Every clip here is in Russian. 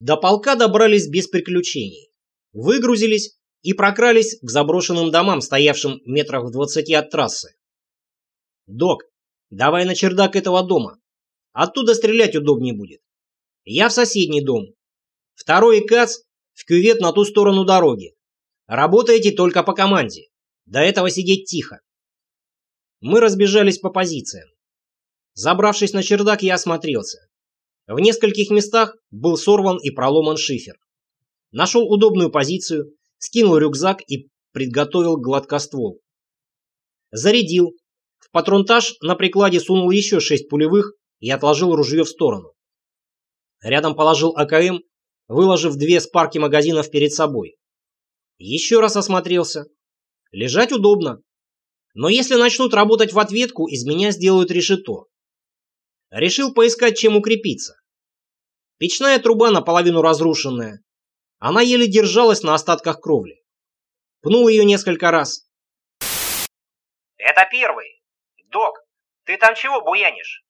До полка добрались без приключений. Выгрузились и прокрались к заброшенным домам, стоявшим метрах в двадцати от трассы. «Док, давай на чердак этого дома. Оттуда стрелять удобнее будет. Я в соседний дом. Второй КАЦ в кювет на ту сторону дороги. Работаете только по команде. До этого сидеть тихо. Мы разбежались по позициям. Забравшись на чердак, я осмотрелся. В нескольких местах был сорван и проломан шифер. Нашел удобную позицию, скинул рюкзак и приготовил гладкоствол. Зарядил. В патронтаж на прикладе сунул еще шесть пулевых и отложил ружье в сторону. Рядом положил АКМ, выложив две спарки магазинов перед собой. Еще раз осмотрелся. Лежать удобно. Но если начнут работать в ответку, из меня сделают решето. Решил поискать, чем укрепиться. Печная труба наполовину разрушенная. Она еле держалась на остатках кровли. Пнул ее несколько раз. «Это первый. Док, ты там чего буянишь?»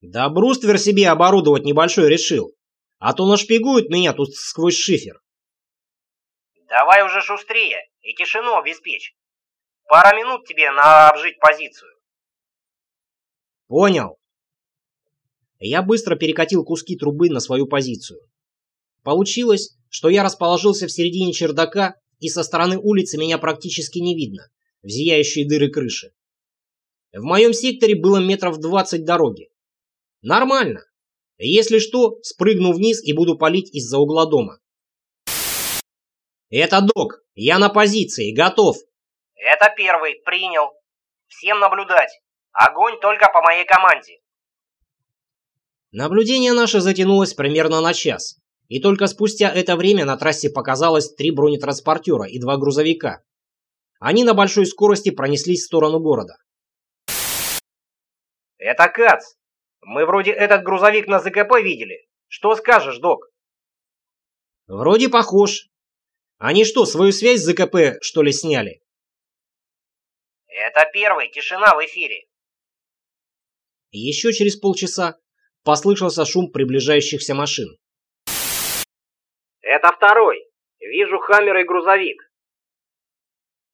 Да бруствер себе оборудовать небольшой решил. А то нашпигуют меня тут сквозь шифер. Давай уже шустрее и тишину обеспечь. Пара минут тебе на обжить позицию. Понял. Я быстро перекатил куски трубы на свою позицию. Получилось, что я расположился в середине чердака, и со стороны улицы меня практически не видно, в зияющие дыры крыши. В моем секторе было метров двадцать дороги. Нормально. Если что, спрыгну вниз и буду палить из-за угла дома. «Это док, я на позиции, готов!» «Это первый, принял. Всем наблюдать. Огонь только по моей команде». Наблюдение наше затянулось примерно на час, и только спустя это время на трассе показалось три бронетранспортера и два грузовика. Они на большой скорости пронеслись в сторону города. «Это Кац. Мы вроде этот грузовик на ЗКП видели. Что скажешь, док?» «Вроде похож. Они что, свою связь с ЗКП, что ли, сняли? Это первый, тишина в эфире. Еще через полчаса послышался шум приближающихся машин. Это второй. Вижу хаммер и грузовик.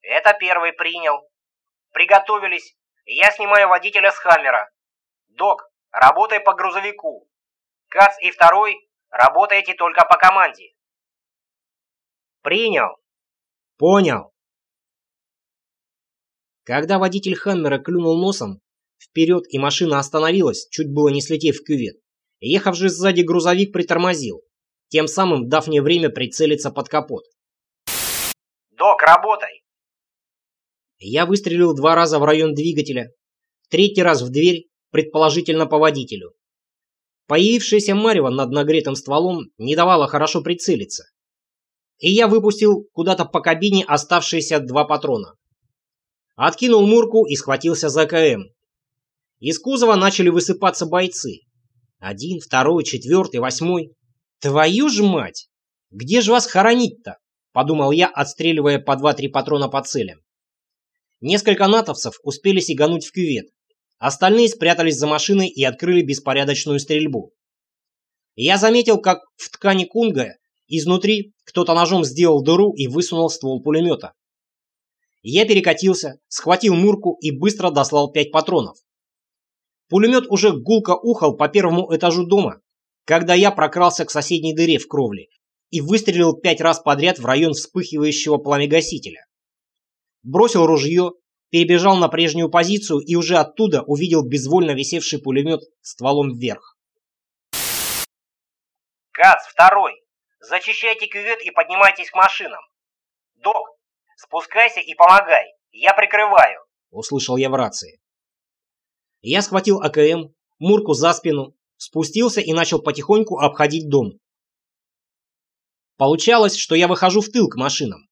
Это первый принял. Приготовились. Я снимаю водителя с хаммера. Док, работай по грузовику. Кац и второй, работаете только по команде. Принял. Понял. Когда водитель Хаммера клюнул носом вперед и машина остановилась, чуть было не слетев в кювет, ехавший сзади грузовик притормозил, тем самым дав мне время прицелиться под капот. «Док, работай!» Я выстрелил два раза в район двигателя, третий раз в дверь, предположительно по водителю. Появившаяся марево над нагретым стволом не давала хорошо прицелиться и я выпустил куда-то по кабине оставшиеся два патрона. Откинул мурку и схватился за КМ. Из кузова начали высыпаться бойцы. Один, второй, четвертый, восьмой. Твою ж мать! Где же вас хоронить-то? Подумал я, отстреливая по два-три патрона по целям. Несколько натовцев успели сигануть в кювет. Остальные спрятались за машиной и открыли беспорядочную стрельбу. Я заметил, как в ткани кунга Изнутри кто-то ножом сделал дыру и высунул ствол пулемета. Я перекатился, схватил Мурку и быстро дослал пять патронов. Пулемет уже гулко ухал по первому этажу дома, когда я прокрался к соседней дыре в кровле и выстрелил пять раз подряд в район вспыхивающего пламегасителя. Бросил ружье, перебежал на прежнюю позицию и уже оттуда увидел безвольно висевший пулемет стволом вверх. «Кац, второй! Зачищайте кювет и поднимайтесь к машинам. Док, спускайся и помогай. Я прикрываю. Услышал я в рации. Я схватил АКМ, Мурку за спину, спустился и начал потихоньку обходить дом. Получалось, что я выхожу в тыл к машинам.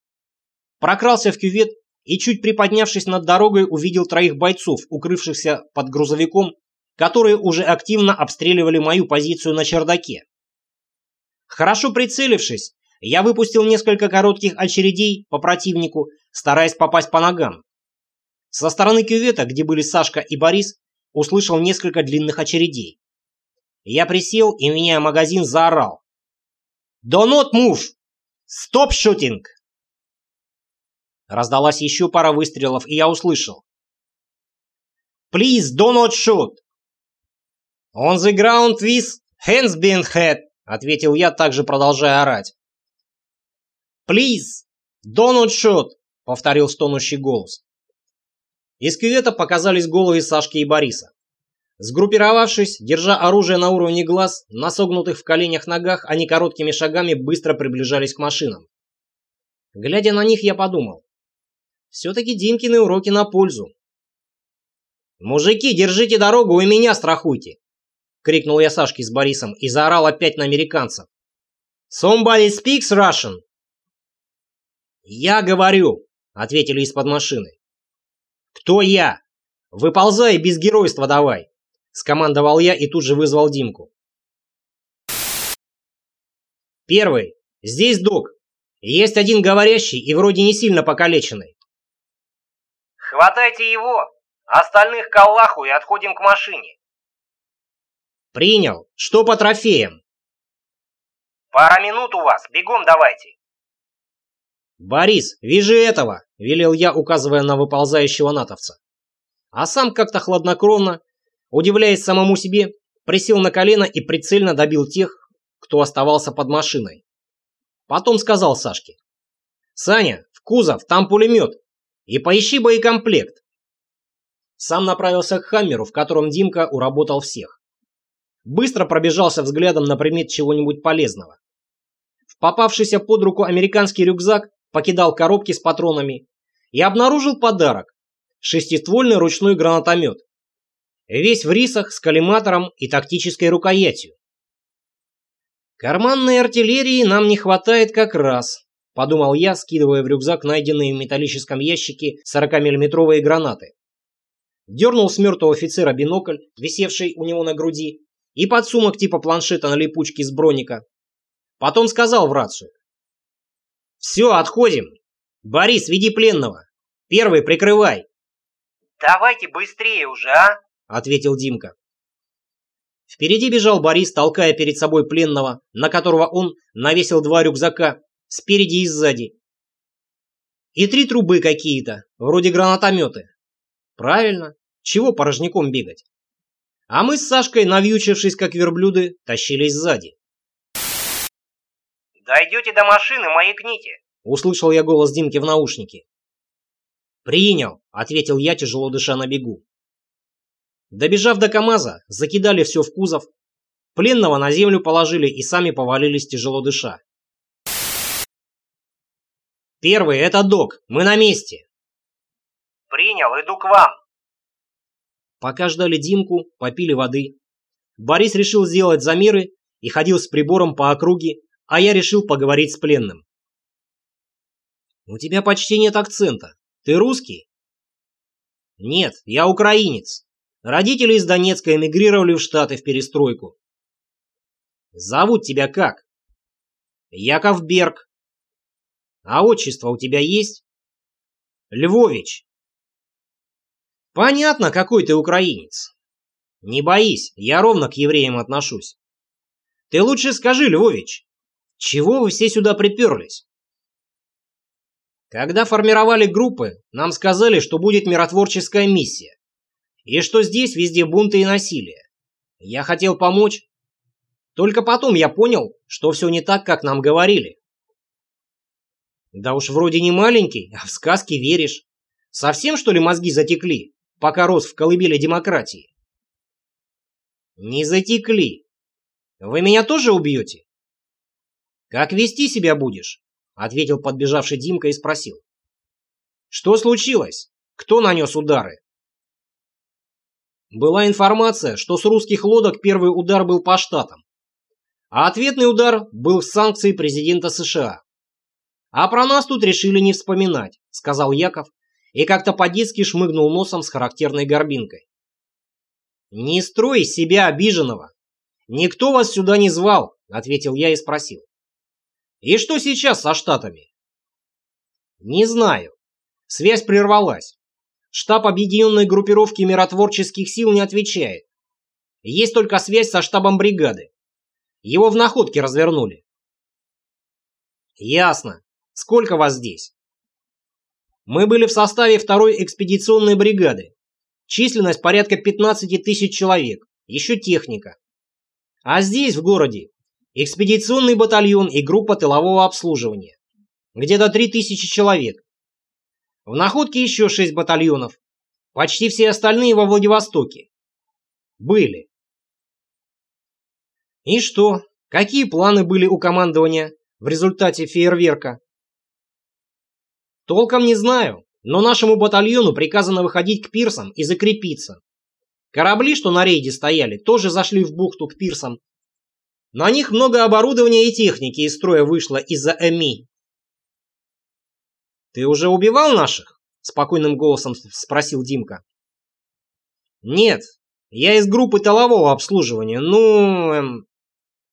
Прокрался в кювет и, чуть приподнявшись над дорогой, увидел троих бойцов, укрывшихся под грузовиком, которые уже активно обстреливали мою позицию на чердаке. Хорошо прицелившись, я выпустил несколько коротких очередей по противнику, стараясь попасть по ногам. Со стороны кювета, где были Сашка и Борис, услышал несколько длинных очередей. Я присел и, меняя магазин, заорал. Do not move! Stop shooting!» Раздалась еще пара выстрелов, и я услышал. «Please do not shoot!» «On the ground with hands being head!» ответил я, также продолжая орать. «Please, do not shoot!» — повторил стонущий голос. Из кювета показались головы Сашки и Бориса. Сгруппировавшись, держа оружие на уровне глаз, на согнутых в коленях ногах, они короткими шагами быстро приближались к машинам. Глядя на них, я подумал. Все-таки Димкины уроки на пользу. «Мужики, держите дорогу и меня страхуйте!» — крикнул я Сашке с Борисом и заорал опять на американцев. «Somebody speaks Russian!» «Я говорю!» — ответили из-под машины. «Кто я? Выползай без геройства давай!» — скомандовал я и тут же вызвал Димку. «Первый. Здесь док. Есть один говорящий и вроде не сильно покалеченный». «Хватайте его! Остальных к Аллаху и отходим к машине!» «Принял. Что по трофеям?» «Пара минут у вас. Бегом давайте!» «Борис, вижу этого!» — велел я, указывая на выползающего натовца. А сам как-то хладнокровно, удивляясь самому себе, присел на колено и прицельно добил тех, кто оставался под машиной. Потом сказал Сашке. «Саня, в кузов, там пулемет. И поищи боекомплект». Сам направился к Хаммеру, в котором Димка уработал всех. Быстро пробежался взглядом на предмет чего-нибудь полезного. В попавшийся под руку американский рюкзак покидал коробки с патронами и обнаружил подарок – шестиствольный ручной гранатомет. Весь в рисах с коллиматором и тактической рукоятью. «Карманной артиллерии нам не хватает как раз», – подумал я, скидывая в рюкзак найденные в металлическом ящике 40-миллиметровые гранаты. Дернул с мертвого офицера бинокль, висевший у него на груди, и подсумок типа планшета на липучке с броника. Потом сказал в рацию. «Все, отходим. Борис, веди пленного. Первый прикрывай». «Давайте быстрее уже, а?» — ответил Димка. Впереди бежал Борис, толкая перед собой пленного, на которого он навесил два рюкзака, спереди и сзади. И три трубы какие-то, вроде гранатометы. Правильно, чего порожняком бегать? А мы с Сашкой, навьючившись как верблюды, тащились сзади. «Дойдете до машины, маякните!» Услышал я голос Димки в наушнике. «Принял», — ответил я, тяжело дыша на бегу. Добежав до КамАЗа, закидали все в кузов, пленного на землю положили и сами повалились, тяжело дыша. «Первый, это док, мы на месте!» «Принял, иду к вам!» Пока ждали Димку, попили воды. Борис решил сделать замеры и ходил с прибором по округе, а я решил поговорить с пленным. «У тебя почти нет акцента. Ты русский?» «Нет, я украинец. Родители из Донецка эмигрировали в Штаты в перестройку». «Зовут тебя как?» «Яков Берг». «А отчество у тебя есть?» «Львович». «Понятно, какой ты украинец. Не боись, я ровно к евреям отношусь. Ты лучше скажи, Львович, чего вы все сюда приперлись? Когда формировали группы, нам сказали, что будет миротворческая миссия. И что здесь везде бунты и насилие. Я хотел помочь. Только потом я понял, что все не так, как нам говорили. Да уж вроде не маленький, а в сказки веришь. Совсем что ли мозги затекли, пока рос в колыбели демократии? Не затекли. Вы меня тоже убьете? «Как вести себя будешь?» — ответил подбежавший Димка и спросил. «Что случилось? Кто нанес удары?» Была информация, что с русских лодок первый удар был по штатам, а ответный удар был с санкций президента США. «А про нас тут решили не вспоминать», — сказал Яков и как-то по-детски шмыгнул носом с характерной горбинкой. «Не строй себя обиженного. Никто вас сюда не звал», — ответил я и спросил. И что сейчас со Штатами? Не знаю. Связь прервалась. Штаб объединенной группировки миротворческих сил не отвечает. Есть только связь со штабом бригады. Его в находке развернули. Ясно. Сколько вас здесь? Мы были в составе второй экспедиционной бригады. Численность порядка 15 тысяч человек, еще техника. А здесь, в городе, экспедиционный батальон и группа тылового обслуживания. Где-то 3000 человек. В находке еще 6 батальонов. Почти все остальные во Владивостоке. Были. И что? Какие планы были у командования в результате фейерверка? Толком не знаю, но нашему батальону приказано выходить к пирсам и закрепиться. Корабли, что на рейде стояли, тоже зашли в бухту к пирсам. На них много оборудования и техники из строя вышло из-за ЭМИ. «Ты уже убивал наших?» – спокойным голосом спросил Димка. «Нет, я из группы тылового обслуживания. Ну, эм,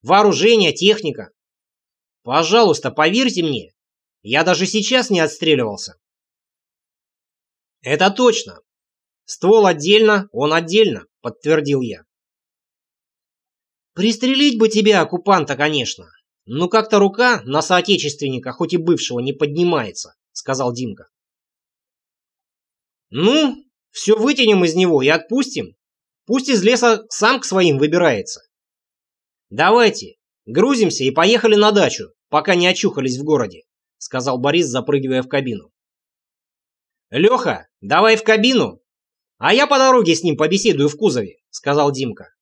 вооружение, техника. Пожалуйста, поверьте мне, я даже сейчас не отстреливался. Это точно. Ствол отдельно, он отдельно, подтвердил я. Пристрелить бы тебя, оккупанта, конечно. Но как-то рука на соотечественника, хоть и бывшего, не поднимается, сказал Димка. Ну, все вытянем из него и отпустим. Пусть из леса сам к своим выбирается. Давайте, грузимся и поехали на дачу, пока не очухались в городе сказал Борис, запрыгивая в кабину. «Леха, давай в кабину, а я по дороге с ним побеседую в кузове», сказал Димка.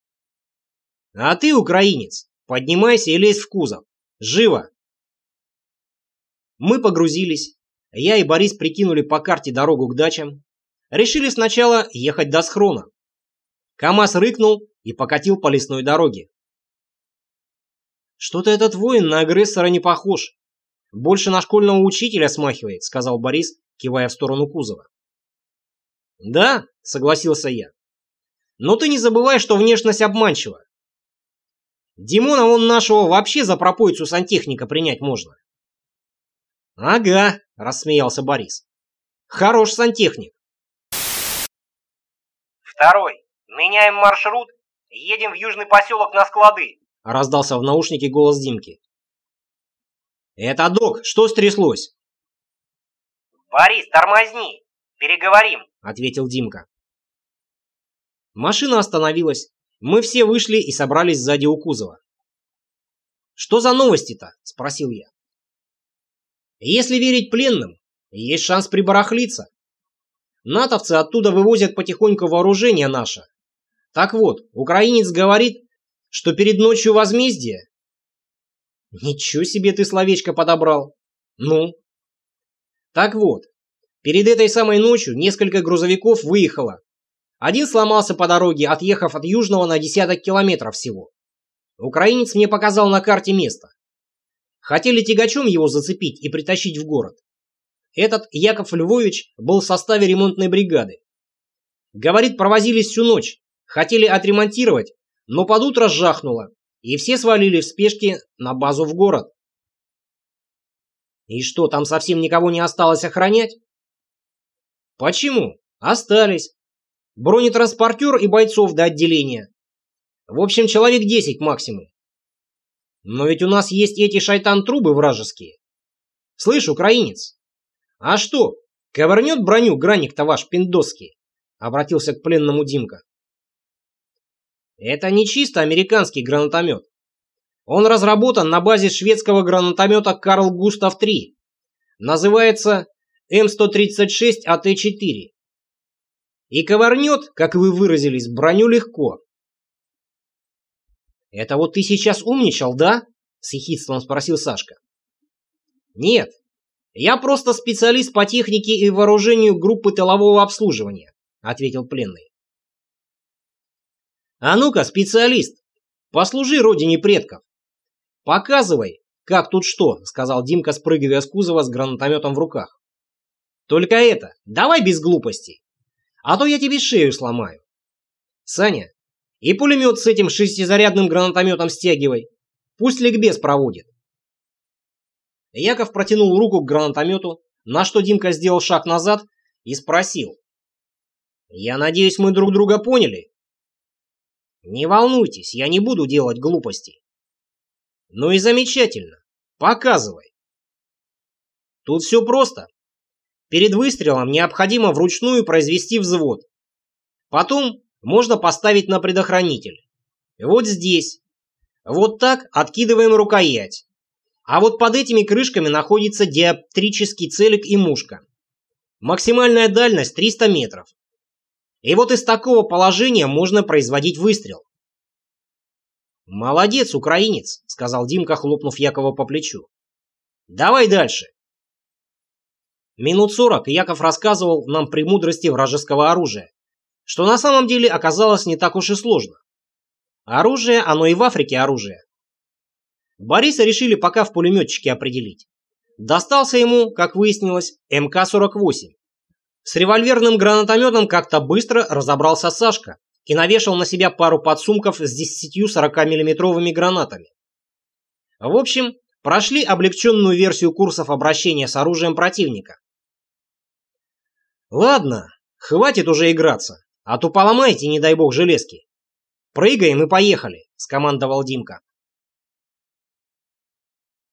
«А ты, украинец, поднимайся и лезь в кузов. Живо!» Мы погрузились. Я и Борис прикинули по карте дорогу к дачам. Решили сначала ехать до схрона. КамАЗ рыкнул и покатил по лесной дороге. Что-то этот воин на агрессора не похож, «Больше на школьного учителя смахивает», — сказал Борис, кивая в сторону кузова. «Да», — согласился я. «Но ты не забывай, что внешность обманчива. Димона он нашего вообще за пропойцу сантехника принять можно». «Ага», — рассмеялся Борис. «Хорош сантехник». «Второй. Меняем маршрут. Едем в южный поселок на склады», — раздался в наушнике голос Димки. «Это док, что стряслось?» «Борис, тормозни! Переговорим!» — ответил Димка. Машина остановилась. Мы все вышли и собрались сзади у кузова. «Что за новости-то?» — спросил я. «Если верить пленным, есть шанс прибарахлиться. Натовцы оттуда вывозят потихоньку вооружение наше. Так вот, украинец говорит, что перед ночью возмездия Ничего себе ты словечко подобрал. Ну? Так вот, перед этой самой ночью несколько грузовиков выехало. Один сломался по дороге, отъехав от Южного на десяток километров всего. Украинец мне показал на карте место. Хотели тягачом его зацепить и притащить в город. Этот Яков Львович был в составе ремонтной бригады. Говорит, провозились всю ночь, хотели отремонтировать, но под утро жахнуло, и все свалили в спешке на базу в город. И что, там совсем никого не осталось охранять? Почему? Остались. Бронетранспортер и бойцов до отделения. В общем, человек 10 максимум. Но ведь у нас есть эти шайтан-трубы вражеские. Слышь, украинец, а что, ковырнет броню граник-то ваш пиндоский? Обратился к пленному Димка. Это не чисто американский гранатомет. Он разработан на базе шведского гранатомета Карл Густав 3. Называется М136 АТ-4. И ковырнет, как вы выразились, броню легко. «Это вот ты сейчас умничал, да?» — с ехидством спросил Сашка. «Нет, я просто специалист по технике и вооружению группы тылового обслуживания», — ответил пленный. А ну-ка, специалист, послужи родине предков. Показывай, как тут что, сказал Димка, спрыгивая с кузова с гранатометом в руках. Только это, давай без глупостей, а то я тебе шею сломаю. Саня, и пулемет с этим шестизарядным гранатометом стягивай. Пусть ликбез проводит. Яков протянул руку к гранатомету, на что Димка сделал шаг назад и спросил. «Я надеюсь, мы друг друга поняли?» Не волнуйтесь, я не буду делать глупостей. Ну и замечательно. Показывай. Тут все просто. Перед выстрелом необходимо вручную произвести взвод. Потом можно поставить на предохранитель. Вот здесь. Вот так откидываем рукоять. А вот под этими крышками находится диоптрический целик и мушка. Максимальная дальность 300 метров. И вот из такого положения можно производить выстрел. «Молодец, украинец», — сказал Димка, хлопнув Якова по плечу. «Давай дальше». Минут сорок Яков рассказывал нам премудрости вражеского оружия, что на самом деле оказалось не так уж и сложно. Оружие, оно и в Африке оружие. Бориса решили пока в пулеметчике определить. Достался ему, как выяснилось, МК-48. С револьверным гранатометом как-то быстро разобрался Сашка и навешал на себя пару подсумков с 10 40-миллиметровыми гранатами. В общем, прошли облегченную версию курсов обращения с оружием противника. Ладно, хватит уже играться, а то поломайте, не дай бог, железки. Прыгаем и поехали, скомандовал Димка.